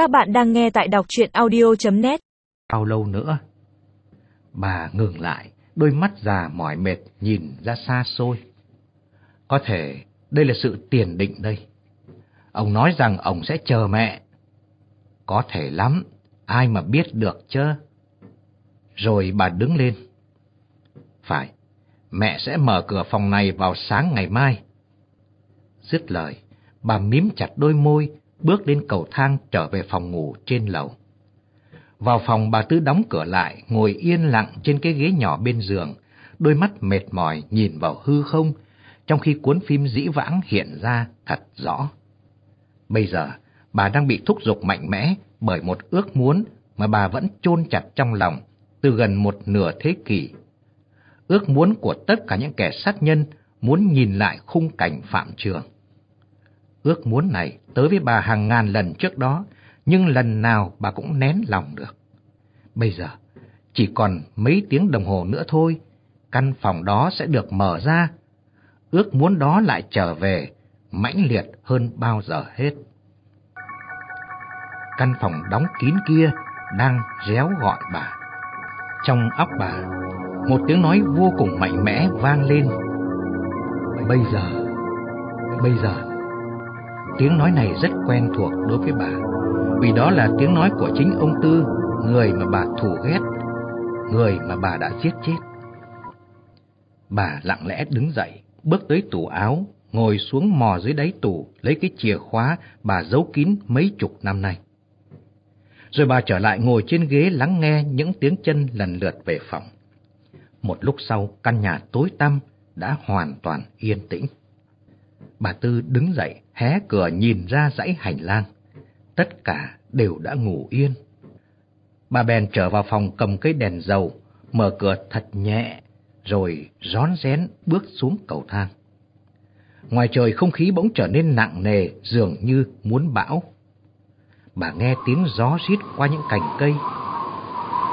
Các bạn đang nghe tại đọc chuyện audio.net Bao lâu nữa? Bà ngừng lại, đôi mắt già mỏi mệt nhìn ra xa xôi. Có thể đây là sự tiền định đây. Ông nói rằng ông sẽ chờ mẹ. Có thể lắm, ai mà biết được chứ? Rồi bà đứng lên. Phải, mẹ sẽ mở cửa phòng này vào sáng ngày mai. Dứt lời, bà mím chặt đôi môi, bước lên cầu thang trở về phòng ngủ trên lầu. Vào phòng bà Tư đóng cửa lại, ngồi yên lặng trên cái ghế nhỏ bên giường, đôi mắt mệt mỏi nhìn vào hư không, trong khi cuốn phim dĩ vãng hiện ra thật rõ. Bây giờ, bà đang bị thúc giục mạnh mẽ bởi một ước muốn mà bà vẫn chôn chặt trong lòng từ gần một nửa thế kỷ. Ước muốn của tất cả những kẻ sát nhân muốn nhìn lại khung cảnh phạm trường. Ước muốn này tới với bà hàng ngàn lần trước đó, nhưng lần nào bà cũng nén lòng được. Bây giờ, chỉ còn mấy tiếng đồng hồ nữa thôi, căn phòng đó sẽ được mở ra. Ước muốn đó lại trở về, mãnh liệt hơn bao giờ hết. Căn phòng đóng kín kia đang réo gọi bà. Trong óc bà, một tiếng nói vô cùng mạnh mẽ vang lên. Bây giờ, bây giờ, tiếng nói này rất quen thuộc đối với bà, vì đó là tiếng nói của chính ông Tư, người mà bà thù ghét, người mà bà đã giết chết. Bà lặng lẽ đứng dậy, bước tới tủ áo, ngồi xuống mò dưới đáy tủ, lấy cái chìa khóa bà giấu kín mấy chục năm nay. Rồi bà trở lại ngồi trên ghế lắng nghe những tiếng chân lần lượt về phòng. Một lúc sau, căn nhà tối tăm đã hoàn toàn yên tĩnh. Bà Tư đứng dậy, hé cửa nhìn ra dãy hành lang. Tất cả đều đã ngủ yên. Bà bèn trở vào phòng cầm cây đèn dầu, mở cửa thật nhẹ, rồi rón rén bước xuống cầu thang. Ngoài trời không khí bỗng trở nên nặng nề, dường như muốn bão. Bà nghe tiếng gió rít qua những cành cây.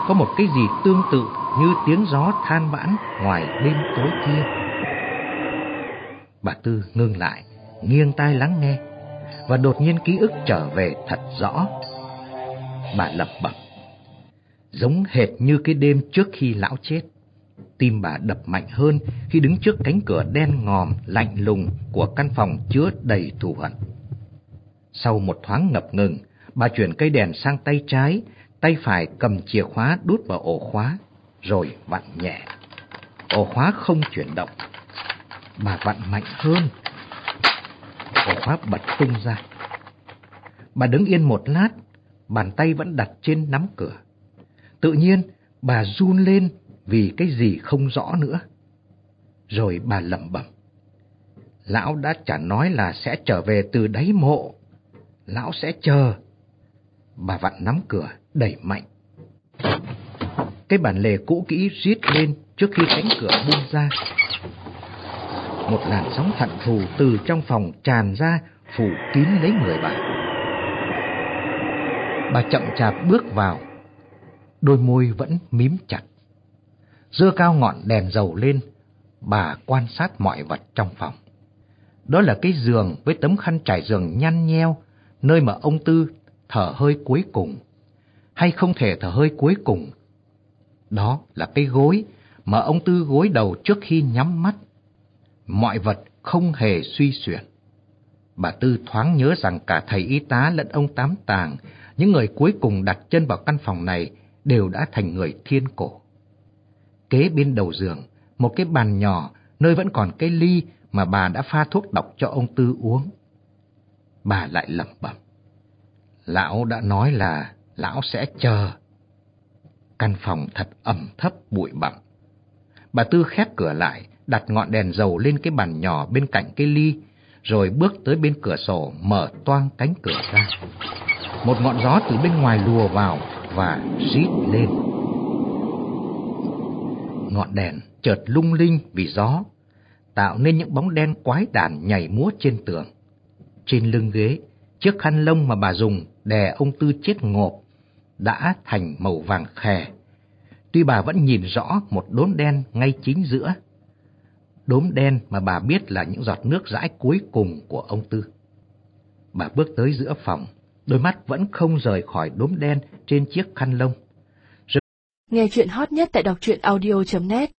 Có một cái gì tương tự như tiếng gió than vãn ngoài đêm tối kia. Bà Tư ngưng lại, nghiêng tai lắng nghe, và đột nhiên ký ức trở về thật rõ. Bà lập bẩm, giống hệt như cái đêm trước khi lão chết. Tim bà đập mạnh hơn khi đứng trước cánh cửa đen ngòm, lạnh lùng của căn phòng chứa đầy thù hận. Sau một thoáng ngập ngừng, bà chuyển cây đèn sang tay trái, tay phải cầm chìa khóa đút vào ổ khóa, rồi vặn nhẹ. Ổ khóa không chuyển động. Bà vặn mạnh hơn. Ổ khóa bật tung ra. Bà đứng yên một lát, bàn tay vẫn đặt trên nắm cửa. Tự nhiên, bà run lên vì cái gì không rõ nữa. Rồi bà lẩm bẩm. Lão đã chả nói là sẽ trở về từ đáy mộ. Lão sẽ chờ. Bà vặn nắm cửa, đẩy mạnh. Cái bản lề cũ kỹ rít lên trước khi cánh cửa buông ra. Một làn sóng hận thù từ trong phòng tràn ra, phủ kín lấy người bà. Bà chậm chạp bước vào, đôi môi vẫn mím chặt. Dưa cao ngọn đèn dầu lên, bà quan sát mọi vật trong phòng. Đó là cái giường với tấm khăn trải giường nhăn nheo, nơi mà ông Tư thở hơi cuối cùng, hay không thể thở hơi cuối cùng. Đó là cái gối mà ông Tư gối đầu trước khi nhắm mắt. Mọi vật không hề suy xuyển. Bà Tư thoáng nhớ rằng cả thầy y tá lẫn ông Tám Tàng, những người cuối cùng đặt chân vào căn phòng này đều đã thành người thiên cổ. Kế bên đầu giường, một cái bàn nhỏ nơi vẫn còn cái ly mà bà đã pha thuốc độc cho ông Tư uống. Bà lại lẩm bẩm. Lão đã nói là lão sẽ chờ. Căn phòng thật ẩm thấp bụi bặm. Bà Tư khép cửa lại, đặt ngọn đèn dầu lên cái bàn nhỏ bên cạnh cái ly, rồi bước tới bên cửa sổ mở toang cánh cửa ra. Một ngọn gió từ bên ngoài lùa vào và rít lên. Ngọn đèn chợt lung linh vì gió, tạo nên những bóng đen quái đản nhảy múa trên tường. Trên lưng ghế, chiếc khăn lông mà bà dùng đè ông Tư chết ngộp đã thành màu vàng khè. Tuy bà vẫn nhìn rõ một đốm đen ngay chính giữa đốm đen mà bà biết là những giọt nước rãi cuối cùng của ông Tư. Bà bước tới giữa phòng, đôi mắt vẫn không rời khỏi đốm đen trên chiếc khăn lông. Rồi... Nghe chuyện hot nhất tại đọc audio.net